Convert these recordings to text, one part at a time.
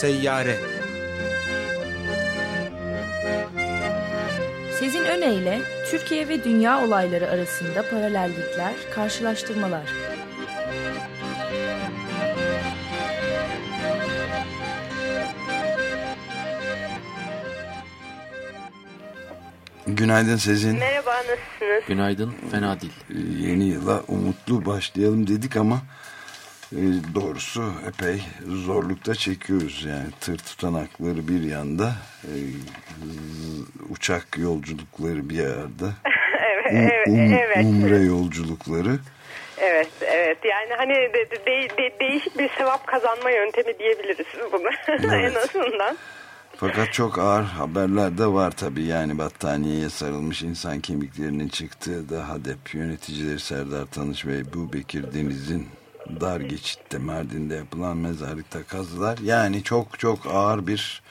Seyyare Sezin Öne Türkiye ve dünya olayları arasında paralellikler, karşılaştırmalar. Günaydın Sezin. Merhaba nasılsınız? Günaydın. Fena değil. Ee, yeni yıla umutlu başlayalım dedik ama doğrusu epey zorlukta çekiyoruz. Yani tır tutanakları bir yanda, e, uçak yolculukları bir yerde. evet, um, um, evet. Umre yolculukları. Evet, evet. Yani hani de, de, de, değişik bir sevap kazanma yöntemi diyebiliriz bunu evet. en azından. Fakat çok ağır haberler de var tabii. Yani battaniyeye sarılmış insan kemiklerinin çıktığı da HADEP yöneticileri Serdar Tanış ve Bu Bekir Deniz'in dar geçitte Mardin'de yapılan mezarlıkta kazılar. Yani çok çok ağır bir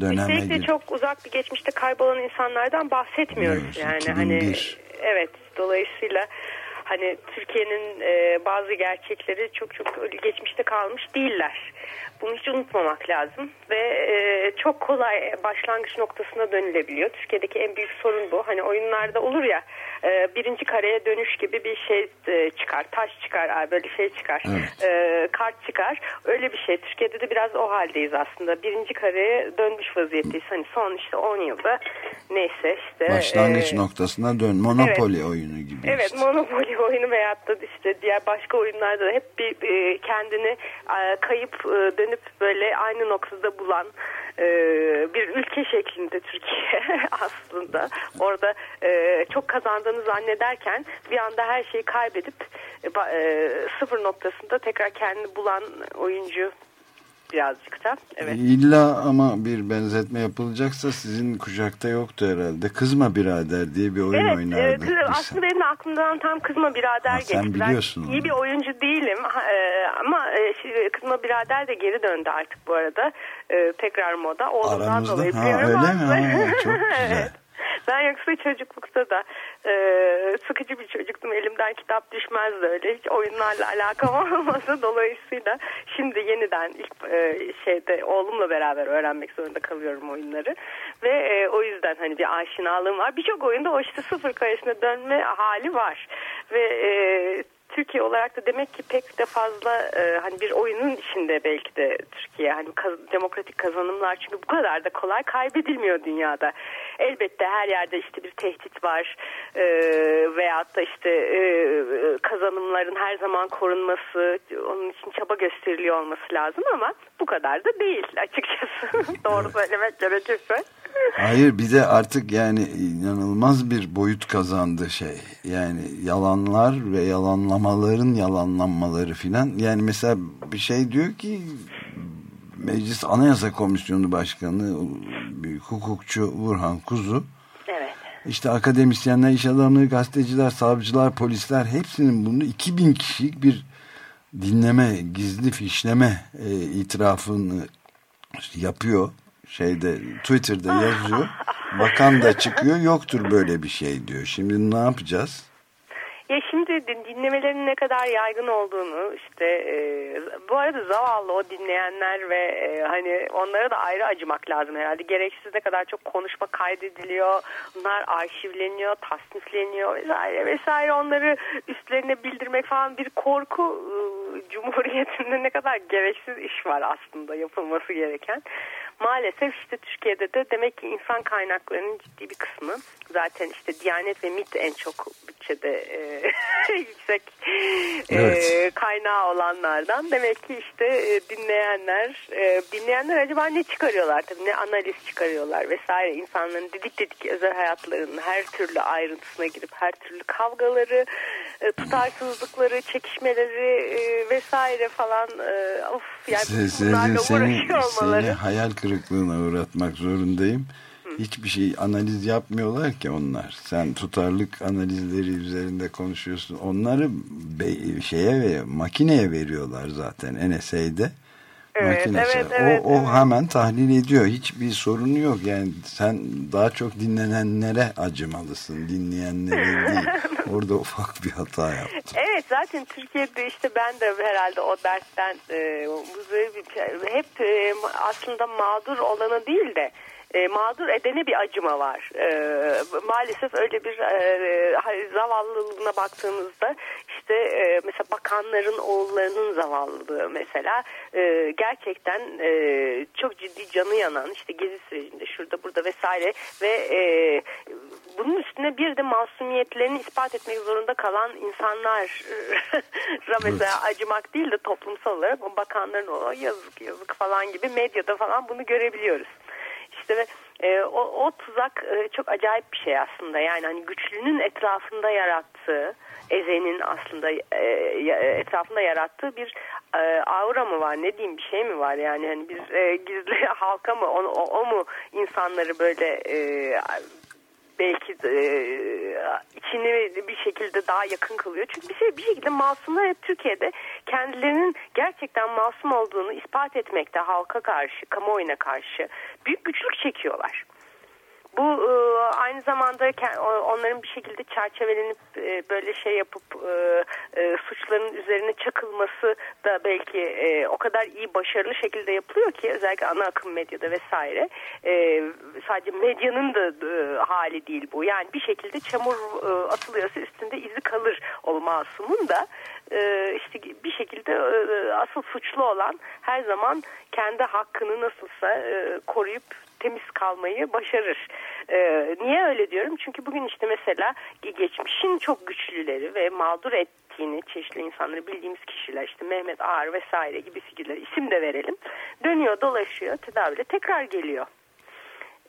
döneme Üstelik çok uzak bir geçmişte kaybolan insanlardan bahsetmiyoruz. Evet, yani 2001. hani evet dolayısıyla hani Türkiye'nin e, bazı gerçekleri çok çok geçmişte kalmış değiller. Bunu hiç unutmamak lazım ve e, çok kolay başlangıç noktasına dönülebiliyor. Türkiye'deki en büyük sorun bu. Hani oyunlarda olur ya e, birinci kareye dönüş gibi bir şey e, çıkar, taş çıkar, böyle şey çıkar, evet. e, kart çıkar. Öyle bir şey. Türkiye'de de biraz o haldeyiz aslında. Birinci kareye dönmüş vaziyetteyiz. Hani son işte 10 yılda neyse işte. Başlangıç e, noktasına dön. Monopoly evet, oyunu gibi. Evet, işte. Monopoly oyunu veyahut da işte diğer başka oyunlarda da hep bir e, kendini e, kayıp e, dönüp böyle aynı noktada bulan e, bir ülke şeklinde Türkiye aslında. Orada e, çok kazandığını zannederken bir anda her şeyi kaybedip e, sıfır noktasında tekrar kendini bulan oyuncu birazcık da. Evet. İlla ama bir benzetme yapılacaksa sizin kuşakta yoktu herhalde. Kızma Birader diye bir oyun evet, oynardık. Evet, aslında benim aklımdan tam Kızma Birader ha, geçti. Sen biliyorsun. Ben iyi bir oyuncu değilim e, ama e, Kızma Birader de geri döndü artık bu arada. E, tekrar moda. Aramızda dolayı ha, öyle mi? Ha, çok güzel. evet. Ben yoksa çocuklukta da e, sıkıcı bir çocuktum. Elimden kitap düşmezdi öyle. Hiç oyunlarla alakam olmasa dolayısıyla şimdi yeniden ilk e, şeyde oğlumla beraber öğrenmek zorunda kalıyorum oyunları. Ve e, o yüzden hani bir aşinalığım var. Birçok oyunda o işte sıfır karesine dönme hali var. Ve e, Türkiye olarak da demek ki pek de fazla e, hani bir oyunun içinde belki de Türkiye hani kaz, demokratik kazanımlar çünkü bu kadar da kolay kaybedilmiyor dünyada. Elbette her yerde işte bir tehdit var e, veyahut da işte e, kazanımların her zaman korunması onun için çaba gösteriliyor olması lazım ama bu kadar da değil açıkçası doğru söylemek gerekirse. Hayır bir de artık yani inanılmaz bir boyut kazandı şey. Yani yalanlar ve yalanlamaların yalanlanmaları filan. Yani mesela bir şey diyor ki Meclis Anayasa Komisyonu Başkanı büyük hukukçu Burhan Kuzu. Evet. İşte akademisyenler, iş adamları, gazeteciler, savcılar, polisler hepsinin bunu 2000 kişilik bir dinleme, gizli fişleme e, itirafını yapıyor şeyde Twitter'da yazıyor. Bakan da çıkıyor yoktur böyle bir şey diyor. Şimdi ne yapacağız? Ya şimdi dinlemelerin ne kadar yaygın olduğunu işte e, bu arada zavallı o dinleyenler ve e, hani onlara da ayrı acımak lazım herhalde. Gereksiz ne kadar çok konuşma kaydediliyor. Bunlar arşivleniyor, tasnifleniyor vesaire vesaire. Onları üstlerine bildirmek falan bir korku e, cumhuriyetinde ne kadar gereksiz iş var aslında yapılması gereken maalesef işte Türkiye'de de demek ki insan kaynaklarının ciddi bir kısmı zaten işte Diyanet ve MIT en çok bütçede e, yüksek e, evet. e, kaynağı olanlardan demek ki işte e, dinleyenler e, dinleyenler acaba ne çıkarıyorlar tabii ne analiz çıkarıyorlar vesaire insanların dedik dedik özel hayatlarının her türlü ayrıntısına girip her türlü kavgaları e, tutarsızlıkları çekişmeleri e, vesaire falan e, of yani Se, bunlarla seni, olmaları. Hayal kırıklığına uğratmak zorundayım. Hiçbir şey analiz yapmıyorlar ki onlar. Sen tutarlık analizleri üzerinde konuşuyorsun. Onları şeye ve makineye veriyorlar zaten NSA'de. Evet, makinesi. evet, evet, o, o evet. hemen tahlil ediyor. Hiçbir sorunu yok. Yani sen daha çok dinlenenlere acımalısın. Dinleyenlere değil. Orada ufak bir hata yaptım. Evet zaten Türkiye'de işte ben de herhalde o dersten e, şey, hep e, aslında mağdur olana değil de e, mağdur edene bir acıma var. E, maalesef öyle bir e, hani zavallılığına baktığımızda işte e, mesela bakanların oğullarının zavallılığı mesela e, gerçekten e, çok ciddi canı yanan işte gezi sürecinde şurada burada vesaire ve e, bunun üstüne bir de masumiyetlerini ispat etmek zorunda kalan insanlara mesela acımak değil de toplumsal olarak o bakanların o yazık yazık falan gibi medyada falan bunu görebiliyoruz. İşte ve e, o, o tuzak e, çok acayip bir şey aslında. Yani hani güçlünün etrafında yarattığı, ezenin aslında e, ya- etrafında yarattığı bir e, aura mı var? Ne diyeyim bir şey mi var? Yani hani bir e, gizli halka mı? O, o, o mu insanları böyle e, belki e, içini bir şekilde daha yakın kılıyor. Çünkü bir, şey, bir şekilde masumlar hep Türkiye'de kendilerinin gerçekten masum olduğunu ispat etmekte halka karşı, kamuoyuna karşı büyük güçlük çekiyorlar. Bu e, aynı zamanda onların bir şekilde çerçevelenip e, böyle şey yapıp e, e, suçların üzerine çakılması da belki e, o kadar iyi başarılı şekilde yapılıyor ki özellikle ana akım medyada vesaire. E, sadece medyanın da e, hali değil bu. Yani bir şekilde çamur e, atılıyorsa üstünde izi kalır o masumun da e, işte bir şekilde e, asıl suçlu olan her zaman kendi hakkını nasılsa e, koruyup temiz kalmayı başarır. Ee, niye öyle diyorum? Çünkü bugün işte mesela geçmişin çok güçlüleri ve mağdur ettiğini çeşitli insanları bildiğimiz kişiler işte Mehmet Ağar vesaire gibi figürler isim de verelim. Dönüyor dolaşıyor tedaviyle tekrar geliyor.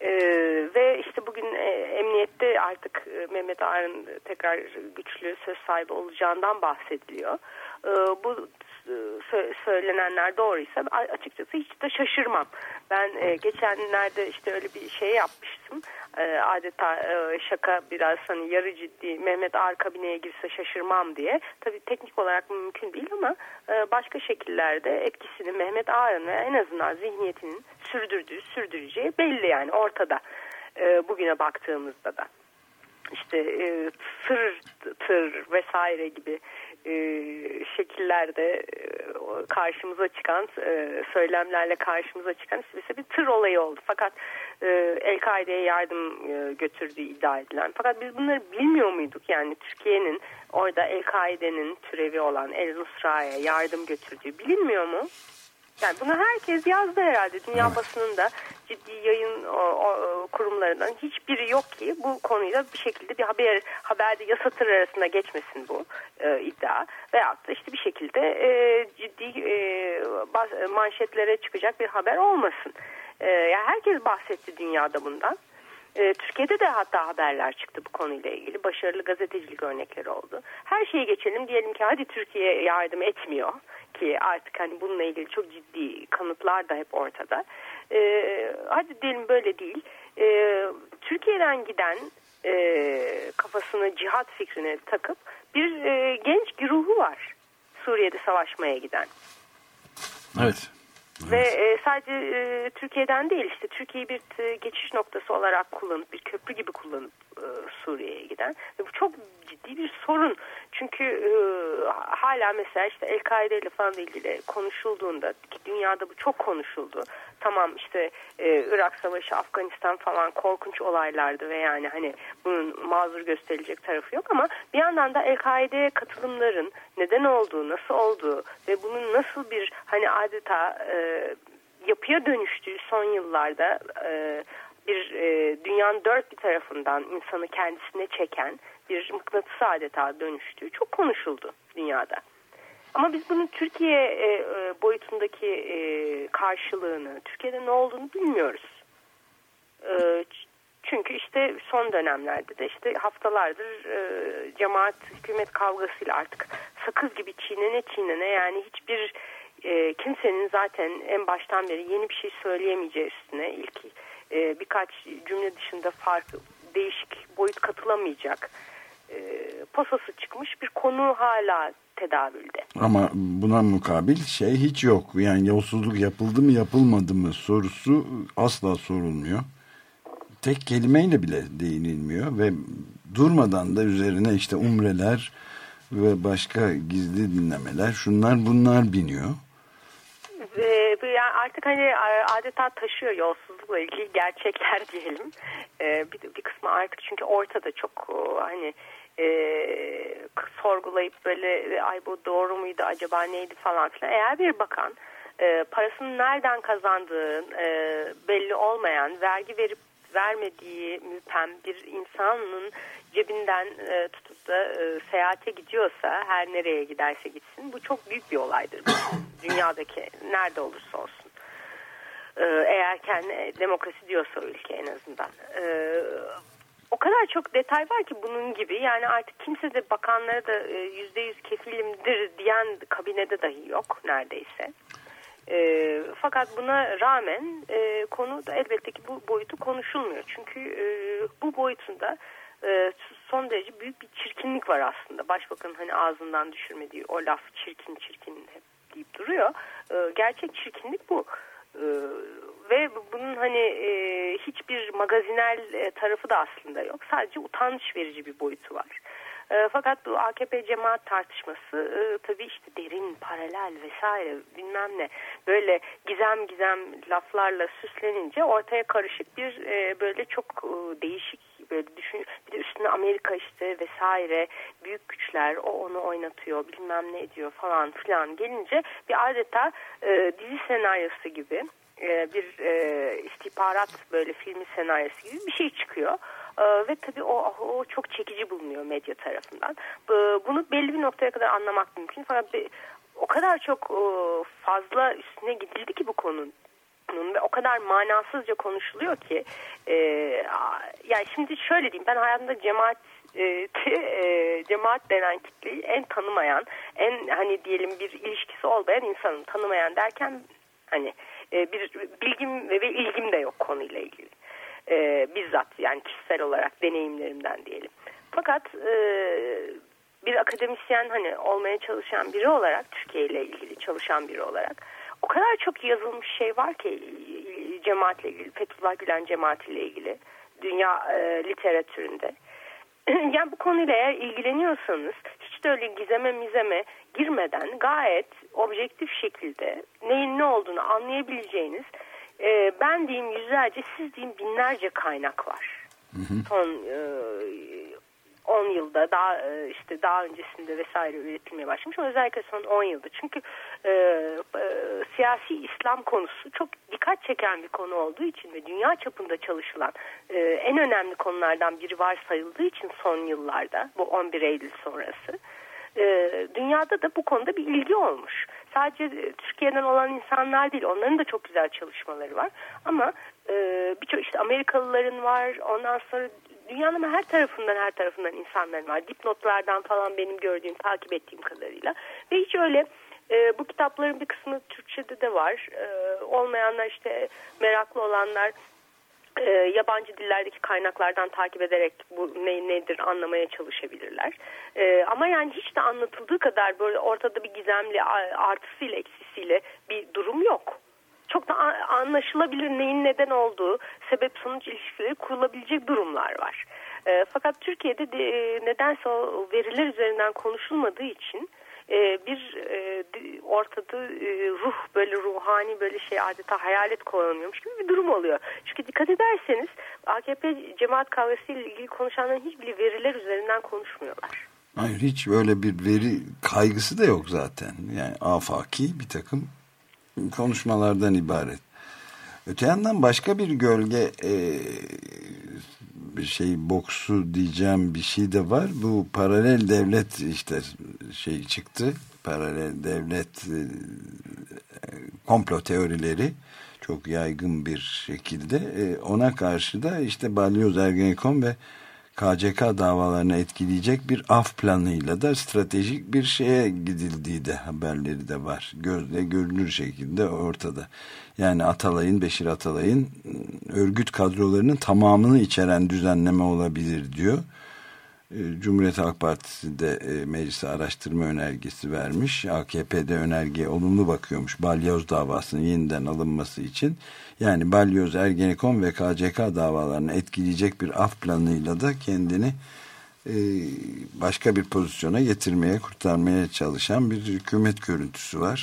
Ee, ve işte bugün e, emniyette artık e, Mehmet Ağar'ın tekrar güçlü söz sahibi olacağından bahsediliyor. Ee, bu söylenenler doğruysa açıkçası hiç de şaşırmam. Ben e, geçenlerde işte öyle bir şey yapmıştım. E, adeta e, şaka biraz hani yarı ciddi Mehmet Ağar kabineye girse şaşırmam diye. Tabii teknik olarak mümkün değil ama e, başka şekillerde etkisini Mehmet Ağar'ın ve en azından zihniyetinin sürdürdüğü, sürdüreceği belli yani ortada. E, bugüne baktığımızda da işte e, tır tır vesaire gibi e, şekillerde e, karşımıza çıkan e, söylemlerle karşımıza çıkan mesela bir tır olayı oldu. Fakat e, El-Kaide'ye yardım e, götürdüğü iddia edilen. Fakat biz bunları bilmiyor muyduk? Yani Türkiye'nin orada El-Kaide'nin türevi olan El Nusra'ya yardım götürdüğü bilinmiyor mu? Yani bunu herkes yazdı herhalde. Dünya basınında ciddi yayın o, o, kurumlarından hiçbiri yok ki bu konuyla bir şekilde bir haber haberde yasa tır arasında geçmesin bu e, iddia. Veyahut da işte bir şekilde e, ciddi e, bas- manşetlere çıkacak bir haber olmasın. E, yani herkes bahsetti dünyada bundan. E, Türkiye'de de hatta haberler çıktı bu konuyla ilgili. Başarılı gazetecilik örnekleri oldu. Her şeyi geçelim diyelim ki hadi Türkiye yardım etmiyor ki artık hani bununla ilgili çok ciddi kanıtlar da hep ortada. E, hadi diyelim böyle değil. E, Türkiye'den giden e, kafasını cihat fikrine takıp bir e, genç güruhu var Suriye'de savaşmaya giden. Evet. Ve e, sadece e, Türkiye'den değil işte Türkiye'yi bir e, geçiş noktası olarak kullanıp bir köprü gibi kullanıp e, Suriye'ye giden ve bu çok ciddi bir sorun. Çünkü e, hala mesela işte El-Kaide ile falan ilgili konuşulduğunda ki dünyada bu çok konuşuldu. Tamam işte e, Irak Savaşı, Afganistan falan korkunç olaylardı ve yani hani bunun mazur gösterilecek tarafı yok ama bir yandan da El-Kaide'ye katılımların neden olduğu, nasıl olduğu ve bunun nasıl bir hani adeta e, yapıya dönüştüğü son yıllarda e, bir e, dünyanın dört bir tarafından insanı kendisine çeken bir mıknatıs adeta dönüştüğü çok konuşuldu dünyada. Ama biz bunun Türkiye e, e, boyutundaki e, karşılığını, Türkiye'de ne olduğunu bilmiyoruz. E, çünkü işte son dönemlerde de işte haftalardır e, cemaat hükümet kavgasıyla artık sakız gibi çiğnene çiğnene yani hiçbir e, kimsenin zaten en baştan beri yeni bir şey söyleyemeyeceği üstüne ilk e, birkaç cümle dışında farklı değişik boyut katılamayacak e, posası çıkmış bir konu hala tedavülde. Ama buna mukabil şey hiç yok. Yani yolsuzluk yapıldı mı yapılmadı mı sorusu asla sorulmuyor. Tek kelimeyle bile değinilmiyor ve durmadan da üzerine işte umreler ve başka gizli dinlemeler şunlar bunlar biniyor. Artık hani adeta taşıyor yolsuzlukla ilgili gerçekler diyelim. Ee, bir, bir kısmı artık çünkü ortada çok hani e, sorgulayıp böyle ay bu doğru muydu acaba neydi falan filan. Eğer bir bakan e, parasını nereden kazandığı e, belli olmayan vergi verip vermediği müpem bir insanın cebinden e, tutup da e, seyahate gidiyorsa her nereye giderse gitsin bu çok büyük bir olaydır. Dünyadaki nerede olursa olsun. E, eğer kendi demokrasi diyorsa ülke en azından. E, o kadar çok detay var ki bunun gibi yani artık kimse de bakanlara da e, yüzde yüz kefilimdir diyen kabinede dahi yok neredeyse. E, fakat buna rağmen e, konu da elbette ki bu boyutu konuşulmuyor. Çünkü e, bu boyutunda e, son derece büyük bir çirkinlik var aslında. Başbakanın hani ağzından düşürmediği o laf çirkin çirkin hep deyip duruyor. E, gerçek çirkinlik bu. E, ve bunun hani e, hiçbir magazinel e, tarafı da aslında yok. Sadece utanç verici bir boyutu var. E, fakat bu AKP cemaat tartışması e, tabii işte derin, paralel vesaire bilmem ne böyle gizem gizem laflarla süslenince ortaya karışık bir e, böyle çok e, değişik böyle düşün bir de üstüne Amerika işte vesaire büyük güçler o onu oynatıyor bilmem ne ediyor falan filan gelince bir adeta e, dizi senaryosu gibi e, bir e, istihbarat böyle filmi senaryosu gibi bir şey çıkıyor. E, ve tabii o, o çok çekici bulunuyor medya tarafından. E, bunu belli bir noktaya kadar anlamak mümkün. Fakat o kadar çok e, fazla üstüne gidildi ki bu konunun ve o kadar manasızca konuşuluyor ki e, yani şimdi şöyle diyeyim ben hayatımda cemaat e, e, cemaat denen kitleyi en tanımayan en hani diyelim bir ilişkisi olmayan insanın tanımayan derken hani e, bir bilgim ve ilgim de yok konuyla ilgili. E, bizzat yani kişisel olarak deneyimlerimden diyelim. Fakat e, bir akademisyen hani olmaya çalışan biri olarak Türkiye ile ilgili çalışan biri olarak o kadar çok yazılmış şey var ki cemaatle ilgili Fethullah Gülen cemaatiyle ilgili dünya e, literatüründe. yani bu konuyla eğer ilgileniyorsanız hiç de öyle gizeme mizeme girmeden gayet objektif şekilde neyin ne olduğunu anlayabileceğiniz e, ben diyeyim yüzlerce siz diyeyim binlerce kaynak var. Hı hı. Son e, 10 yılda daha e, işte daha öncesinde vesaire üretilmeye başlamış ama özellikle son 10 yılda. Çünkü e, e, siyasi İslam konusu çok dikkat çeken bir konu olduğu için ve dünya çapında çalışılan e, en önemli konulardan biri var sayıldığı için son yıllarda bu 11 Eylül sonrası e, dünyada da bu konuda bir ilgi olmuş. Sadece e, Türkiye'den olan insanlar değil, onların da çok güzel çalışmaları var. Ama e, birçok işte Amerikalıların var, ondan sonra dünyanın her tarafından her tarafından insanların var. Dipnotlardan falan benim gördüğüm, takip ettiğim kadarıyla. Ve hiç öyle e, bu kitapların bir kısmı Türkçe'de de var. E, olmayanlar işte meraklı olanlar e, yabancı dillerdeki kaynaklardan takip ederek bu ne nedir anlamaya çalışabilirler. E, ama yani hiç de anlatıldığı kadar böyle ortada bir gizemli artısıyla eksisiyle bir durum yok. Çok da anlaşılabilir neyin neden olduğu, sebep sonuç ilişkileri kurulabilecek durumlar var. E, fakat Türkiye'de de, e, nedense o veriler üzerinden konuşulmadığı için e, bir e, ortada e, ruh böyle ruhani böyle şey adeta hayalet kovalanıyormuş gibi bir durum oluyor. Çünkü dikkat ederseniz AKP cemaat kavgası ilgili konuşanların hiçbir veriler üzerinden konuşmuyorlar. Hayır hiç böyle bir veri kaygısı da yok zaten. Yani afaki bir takım konuşmalardan ibaret. Öte yandan başka bir gölge e, bir şey boksu diyeceğim bir şey de var. Bu paralel devlet işte şey çıktı. Paralel devlet e, komplo teorileri çok yaygın bir şekilde. E, ona karşı da işte Balyoz Ergenekon ve KCK davalarını etkileyecek bir af planıyla da stratejik bir şeye gidildiği de haberleri de var. Gözle görünür şekilde ortada. Yani Atalay'ın, Beşir Atalay'ın ıı, örgüt kadrolarının tamamını içeren düzenleme olabilir diyor. Cumhuriyet Halk Partisi de e, meclise araştırma önergesi vermiş. AKP'de önerge olumlu bakıyormuş balyoz davasının yeniden alınması için. Yani balyoz, Ergenekon ve KCK davalarını etkileyecek bir af planıyla da kendini e, başka bir pozisyona getirmeye, kurtarmaya çalışan bir hükümet görüntüsü var.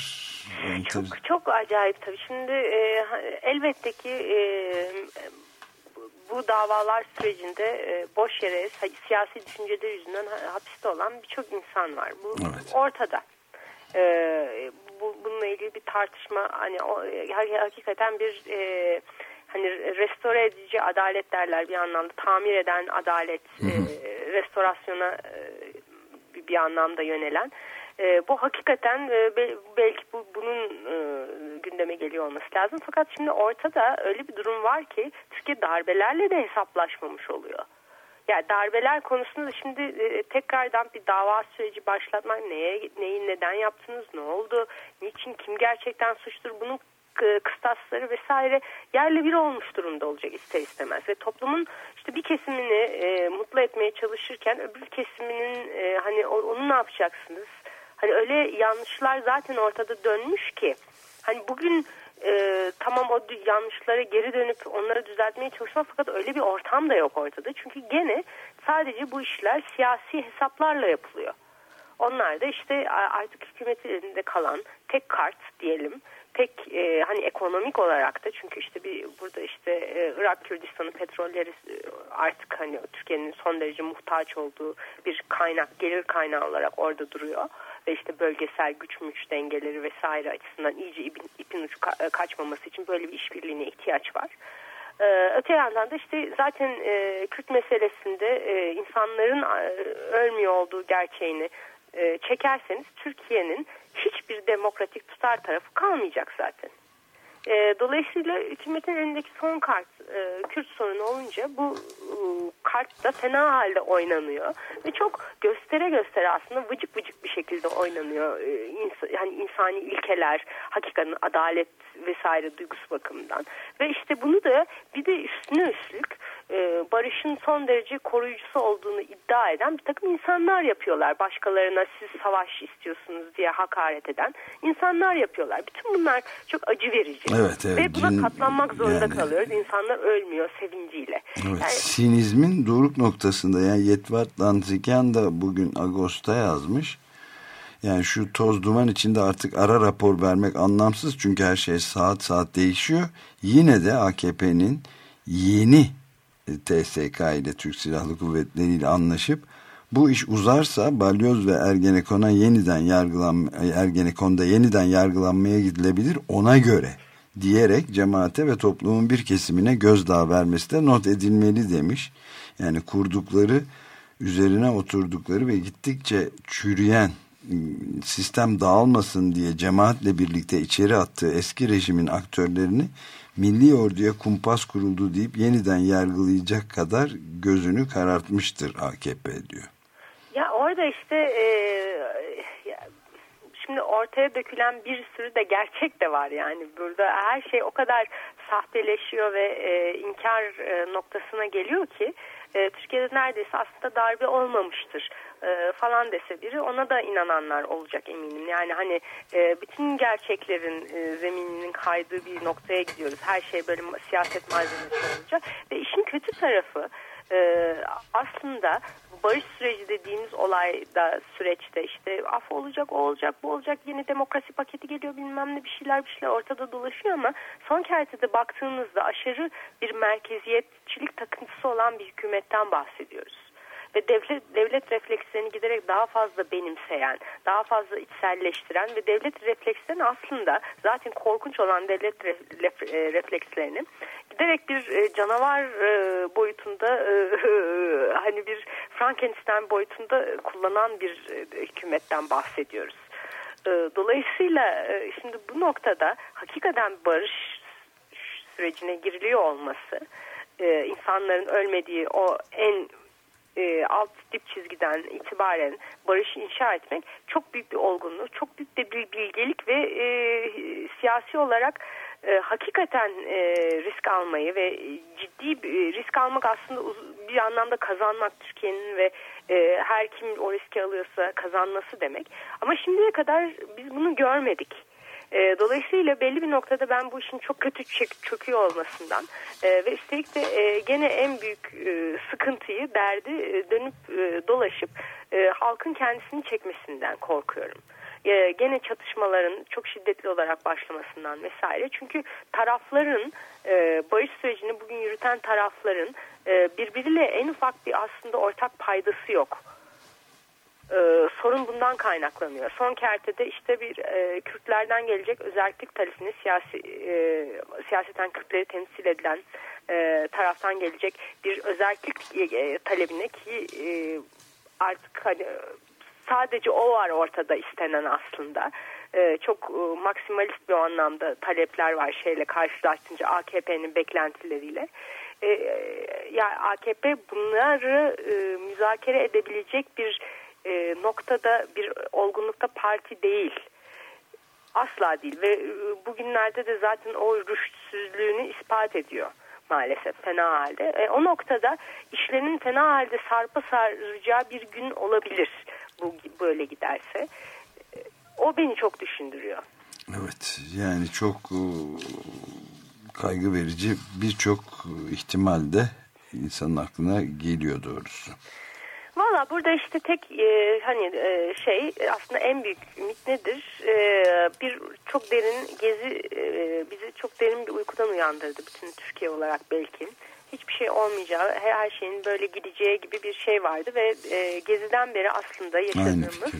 Çok, çok acayip tabii. Şimdi e, elbette ki e, bu davalar sürecinde e, boş yere siyasi düşünceler yüzünden hapiste olan birçok insan var. Bu evet. ortada. E, bununla ilgili bir tartışma hani o, hakikaten bir e, hani restore edici adalet derler bir anlamda tamir eden adalet hı hı. E, restorasyona e, bir anlamda yönelen e, bu hakikaten e, belki bu, bunun e, gündeme geliyor olması lazım. Fakat şimdi ortada öyle bir durum var ki Türkiye darbelerle de hesaplaşmamış oluyor. Yani darbeler konusunda şimdi e, tekrardan bir dava süreci başlatmak neye, neyi neden yaptınız, ne oldu, niçin, kim gerçekten suçtur bunun kıstasları vesaire yerle bir olmuş durumda olacak ister istemez. Ve toplumun işte bir kesimini e, mutlu etmeye çalışırken öbür kesiminin e, hani onu ne yapacaksınız? Hani öyle yanlışlar zaten ortada dönmüş ki hani bugün e, tamam o yanlışlara geri dönüp onları düzeltmeye çalışmak fakat öyle bir ortam da yok ortada. Çünkü gene sadece bu işler siyasi hesaplarla yapılıyor. Onlar da işte artık hükümetin elinde kalan tek kart diyelim. Tek e, hani ekonomik olarak da çünkü işte bir burada işte e, Irak Kürdistan'ın petrolleri e, artık hani Türkiye'nin son derece muhtaç olduğu bir kaynak gelir kaynağı olarak orada duruyor ve işte bölgesel güç müç dengeleri vesaire açısından iyice ipin, ipin ucu ka kaçmaması için böyle bir işbirliğine ihtiyaç var. Ee, öte yandan da işte zaten e, Kürt meselesinde e, insanların ölmüyor olduğu gerçeğini e, çekerseniz Türkiye'nin hiçbir demokratik tutar tarafı kalmayacak zaten. E, dolayısıyla hükümetin elindeki son kart e, Kürt sorunu olunca bu e, kart da fena halde oynanıyor ve çok göstere göstere aslında vıcık vıcık bir şekilde oynanıyor. E, ins yani insani ilkeler, hakikaten adalet vesaire duygusu bakımından ve işte bunu da bir de üstüne üstlük e, barışın son derece koruyucusu olduğunu iddia eden bir takım insanlar yapıyorlar. Başkalarına siz savaş istiyorsunuz diye hakaret eden insanlar yapıyorlar. Bütün bunlar çok acı verici. Evet, evet. Ve buna katlanmak zorunda yani... kalıyoruz. İnsanlar ölmüyor sevinciyle. Evet, yani... Sinizmin doruk noktasında yani Yetvat Lanziken da bugün Ağustos'ta yazmış. Yani şu toz duman içinde artık ara rapor vermek anlamsız çünkü her şey saat saat değişiyor. Yine de AKP'nin yeni TSK ile Türk Silahlı Kuvvetleri ile anlaşıp bu iş uzarsa Balyoz ve Ergenekon'a yeniden yargılan Ergenekon'da yeniden yargılanmaya gidilebilir ona göre diyerek cemaate ve toplumun bir kesimine gözdağı vermesi de not edilmeli demiş. Yani kurdukları üzerine oturdukları ve gittikçe çürüyen sistem dağılmasın diye cemaatle birlikte içeri attığı eski rejimin aktörlerini milli orduya kumpas kuruldu deyip yeniden yargılayacak kadar gözünü karartmıştır AKP diyor. Ya orada işte e, şimdi ortaya dökülen bir sürü de gerçek de var yani burada her şey o kadar sahteleşiyor ve e, inkar e, noktasına geliyor ki e, Türkiye'de neredeyse aslında darbe olmamıştır e, falan dese biri ona da inananlar olacak eminim. Yani hani e, bütün gerçeklerin e, zemininin kaydığı bir noktaya gidiyoruz. Her şey böyle siyaset malzemesi olacak ve işin kötü tarafı e, aslında barış süreci dediğimiz olayda süreçte işte af olacak o olacak bu olacak yeni demokrasi paketi geliyor bilmem ne bir şeyler bir şeyler ortada dolaşıyor. Ama son kertede baktığımızda aşırı bir merkeziyetçilik takıntısı olan bir hükümetten bahsediyoruz ve devlet, devlet reflekslerini giderek daha fazla benimseyen, daha fazla içselleştiren ve devlet reflekslerini aslında zaten korkunç olan devlet e, reflekslerini giderek bir e, canavar e, boyutunda hani bir Frankenstein boyutunda kullanan bir hükümetten bahsediyoruz. Dolayısıyla şimdi bu noktada hakikaten barış sürecine giriliyor olması, insanların ölmediği o en e, alt dip çizgiden itibaren barışı inşa etmek çok büyük bir olgunluk, çok büyük de bir bilgelik ve e, siyasi olarak e, hakikaten e, risk almayı ve ciddi bir risk almak aslında bir anlamda kazanmak Türkiye'nin ve e, her kim o riski alıyorsa kazanması demek. Ama şimdiye kadar biz bunu görmedik. E, dolayısıyla belli bir noktada ben bu işin çok kötü çöküyor olmasından e, ve üstelik de e, gene en büyük e, sıkıntıyı, derdi e, dönüp e, dolaşıp e, halkın kendisini çekmesinden korkuyorum e, gene çatışmaların çok şiddetli olarak başlamasından vesaire. Çünkü tarafların e, barış sürecini bugün yürüten tarafların e, birbiriyle en ufak bir aslında ortak paydası yok. Ee, sorun bundan kaynaklanıyor. Son kertede işte bir e, Kürtlerden gelecek özellik talebini siyasi e, siyaseten Kürtleri temsil edilen e, taraftan gelecek bir özellik e, talebine ki e, artık hani sadece o var ortada istenen aslında. Ee, çok e, maksimalist bir anlamda talepler var şeyle karşılaştırınca AKP'nin beklentileriyle. Ee, yani AKP bunları e, müzakere edebilecek bir e, noktada bir olgunlukta parti değil. Asla değil ve e, bugünlerde de zaten o rüştsüzlüğünü ispat ediyor maalesef fena halde. E, o noktada işlerinin fena halde sarpa saracağı bir gün olabilir bu böyle giderse. E, o beni çok düşündürüyor. Evet yani çok e, kaygı verici birçok ihtimalde insanın aklına geliyor doğrusu. Valla burada işte tek e, hani e, şey aslında en büyük ümit nedir? E, bir çok derin gezi e, bizi çok derin bir uykudan uyandırdı bütün Türkiye olarak belki. Hiçbir şey olmayacağı, her şeyin böyle gideceği gibi bir şey vardı ve e, geziden beri aslında yaşadığımız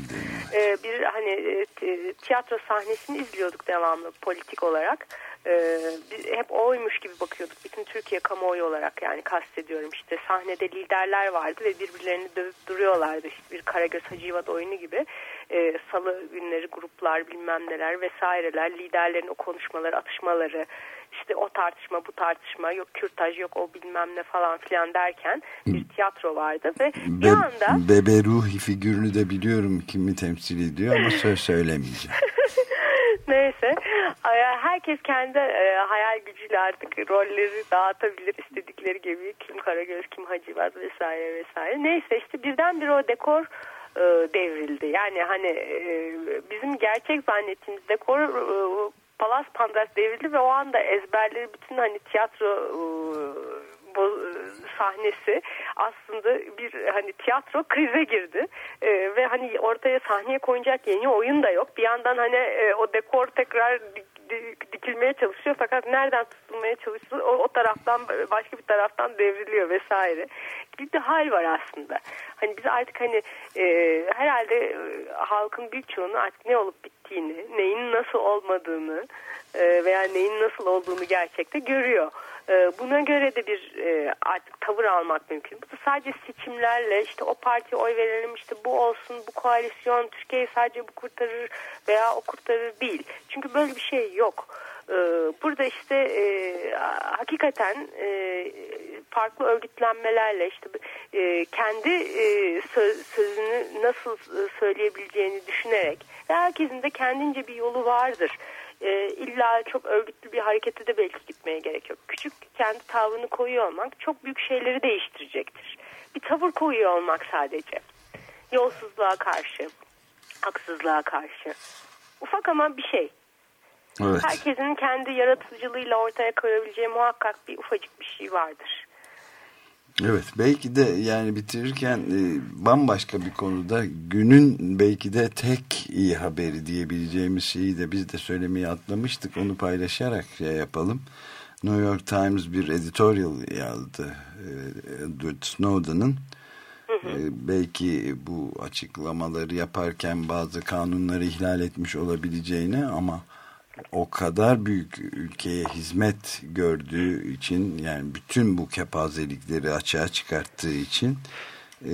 e, bir hani e, tiyatro sahnesini izliyorduk devamlı politik olarak e, hep oymuş gibi bakıyorduk. Bütün Türkiye kamuoyu olarak yani kastediyorum işte sahnede liderler vardı ve birbirlerini dövüp duruyorlardı. İşte bir Karagöz Hacivat oyunu gibi e, salı günleri gruplar bilmem neler vesaireler liderlerin o konuşmaları atışmaları işte o tartışma bu tartışma yok kürtaj yok o bilmem ne falan filan derken bir tiyatro vardı ve Be bir anda Bebe Ruhi figürünü de biliyorum kimi temsil ediyor ama söz söylemeyeceğim. Neyse herkes kendi e, hayal gücüyle artık rolleri dağıtabilir istedikleri gibi kim Karagöz kim Hacivat vesaire vesaire. Neyse işte birdenbire o dekor e, devrildi. Yani hani e, bizim gerçek zannettiğimiz dekor e, Palas Pandas devrildi ve o anda ezberleri bütün hani tiyatro e, sahnesi aslında bir hani tiyatro krize girdi e, ve hani ortaya sahneye koyacak yeni oyun da yok. Bir yandan hani e, o dekor tekrar dikilmeye çalışıyor fakat nereden tutulmaya çalışıyor o, o taraftan başka bir taraftan devriliyor vesaire bir de hal var aslında. Hani biz artık hani e, herhalde e, halkın büyük çoğunu artık ne olup bittiğini, neyin nasıl olmadığını e, veya neyin nasıl olduğunu gerçekte görüyor. E, buna göre de bir e, artık tavır almak mümkün. Bu da sadece seçimlerle işte o parti oy verelim işte bu olsun bu koalisyon Türkiye'yi sadece bu kurtarır veya o kurtarır değil. Çünkü böyle bir şey yok. E, burada işte e, hakikaten e, farklı örgütlenmelerle işte kendi söz, sözünü nasıl söyleyebileceğini düşünerek herkesin de kendince bir yolu vardır e, illa çok örgütlü bir harekete de belki gitmeye gerek yok. Küçük kendi tavrını koyuyor olmak çok büyük şeyleri değiştirecektir. Bir tavır koyuyor olmak sadece. Yolsuzluğa karşı, haksızlığa karşı. Ufak ama bir şey. Evet. Herkesin kendi yaratıcılığıyla ortaya koyabileceği muhakkak bir ufacık bir şey vardır. Evet belki de yani bitirirken e, bambaşka bir konuda günün belki de tek iyi haberi diyebileceğimiz şeyi de biz de söylemeyi atlamıştık. Onu paylaşarak şey yapalım. New York Times bir editorial yazdı Edward Snowden'ın. E, belki bu açıklamaları yaparken bazı kanunları ihlal etmiş olabileceğini ama o kadar büyük ülkeye hizmet gördüğü için yani bütün bu kepazelikleri açığa çıkarttığı için e,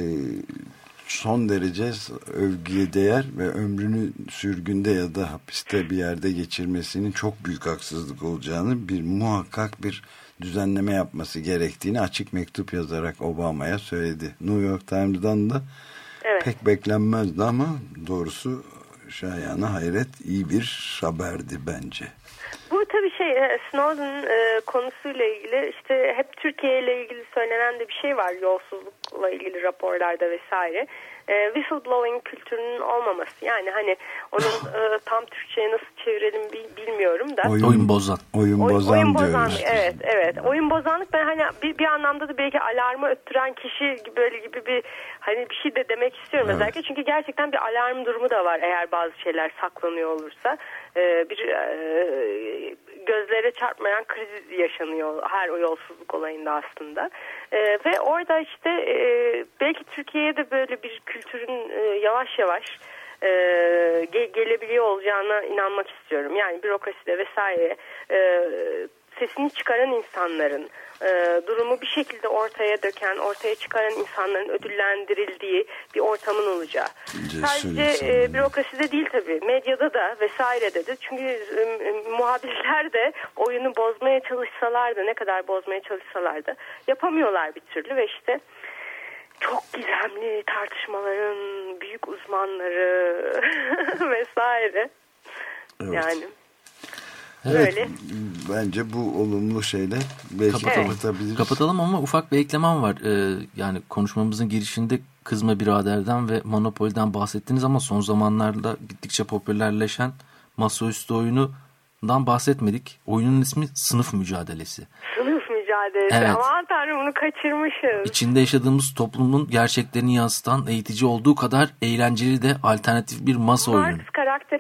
son derece övgüye değer ve ömrünü sürgünde ya da hapiste bir yerde geçirmesinin çok büyük haksızlık olacağını bir muhakkak bir düzenleme yapması gerektiğini açık mektup yazarak Obama'ya söyledi. New York Times'dan da evet. pek beklenmezdi ama doğrusu şayana hayret iyi bir haberdi bence. Bu tabii şey e, Snowden e, konusuyla ilgili işte hep Türkiye ile ilgili söylenen de bir şey var yolsuzlukla ilgili raporlarda vesaire e, whistleblowing kültürünün olmaması. Yani hani onun e, tam Türkçe'ye nasıl çevirelim bilmiyorum da. Oyun, oyun bozan. Oyun bozan oyun bozanlık, diyoruz. Evet, evet. Oyun bozanlık ben hani bir, bir anlamda da belki alarmı öttüren kişi böyle gibi bir hani bir şey de demek istiyorum evet. özellikle. Çünkü gerçekten bir alarm durumu da var eğer bazı şeyler saklanıyor olursa. E, bir e, gözlere çarpmayan kriz yaşanıyor her o yolsuzluk olayında aslında. E, ve orada işte e, belki Türkiye'ye de böyle bir kültürün e, yavaş yavaş e, ge gelebiliyor olacağına inanmak istiyorum. Yani bürokraside vesaire e, sesini çıkaran insanların e, durumu bir şekilde ortaya döken, ortaya çıkaran insanların ödüllendirildiği bir ortamın olacağı. Sadece e, bürokraside değil tabii, medyada da vesairede de. Çünkü e, muhabirler de oyunu bozmaya çalışsalar da ne kadar bozmaya çalışsalar da yapamıyorlar bir türlü ve işte çok gizemli tartışmaların büyük uzmanları vesaire. Evet. Yani Evet, Böyle. Bence bu olumlu şeyle belki kapatalım. kapatabiliriz. Kapatalım ama ufak bir eklemem var. Ee, yani konuşmamızın girişinde Kızma Birader'den ve Monopoly'den bahsettiniz ama son zamanlarda gittikçe popülerleşen masaüstü oyunundan bahsetmedik. Oyunun ismi Sınıf Mücadelesi. Sınıf Mücadelesi. Evet. Aman tanrım bunu kaçırmışız. İçinde yaşadığımız toplumun gerçeklerini yansıtan eğitici olduğu kadar eğlenceli de alternatif bir masa Marx oyunu. Marx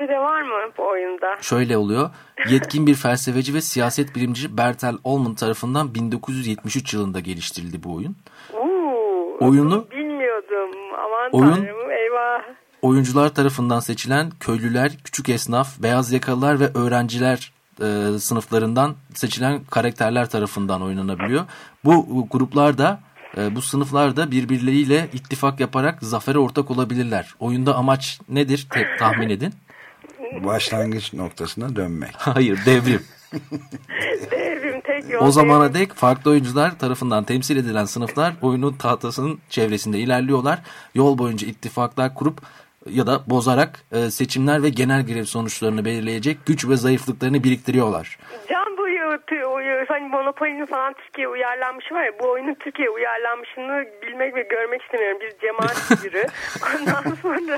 de var mı bu oyunda? Şöyle oluyor. Yetkin bir felsefeci ve siyaset bilimci Bertel Ollman tarafından 1973 yılında geliştirildi bu oyun. Uuu, Oyunu bilmiyordum. Aman oyun, tanrım eyvah. Oyuncular tarafından seçilen köylüler, küçük esnaf, beyaz yakalılar ve öğrenciler e, sınıflarından seçilen karakterler tarafından oynanabiliyor. Bu gruplar da e, bu sınıflar da birbirleriyle ittifak yaparak zafere ortak olabilirler. Oyunda amaç nedir? Tahmin edin. Başlangıç noktasına dönmek. Hayır devrim. devrim tek yol. O zamana dek farklı oyuncular tarafından temsil edilen sınıflar oyunun tahtasının çevresinde ilerliyorlar. Yol boyunca ittifaklar kurup ya da bozarak e, seçimler ve genel grev sonuçlarını belirleyecek güç ve zayıflıklarını biriktiriyorlar. Can boyu hani Monopoly'nin falan Türkiye uyarlanmışı var ya bu oyunun Türkiye uyarlanmışını bilmek ve görmek istemiyorum. Bir cemaat figürü. Ondan sonra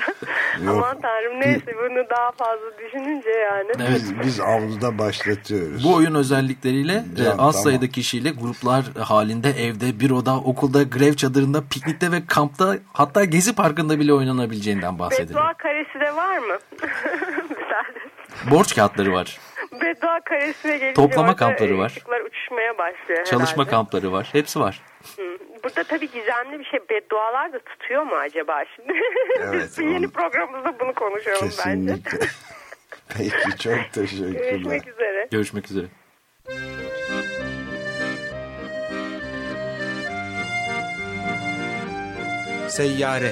aman tanrım neyse bunu daha fazla düşününce yani. Evet. Biz, biz avluda başlatıyoruz. Bu oyun özellikleriyle e, Can, az tamam. sayıda kişiyle gruplar halinde evde, bir oda, okulda, grev çadırında, piknikte ve kampta hatta Gezi Parkı'nda bile oynanabileceğinden bahsedelim. Beddua karesi de var mı? Borç kağıtları var. Beddua karesine gelince Toplama kampları var. ışıklar uçuşmaya başlıyor Çalışma herhalde. kampları var. Hepsi var. Burada tabii gizemli bir şey. Beddualar da tutuyor mu acaba şimdi? Evet, Biz yeni onu... programımızda bunu konuşalım Kesinlikle. bence. Peki çok teşekkürler. Görüşmek üzere. Görüşmek üzere. Seyyare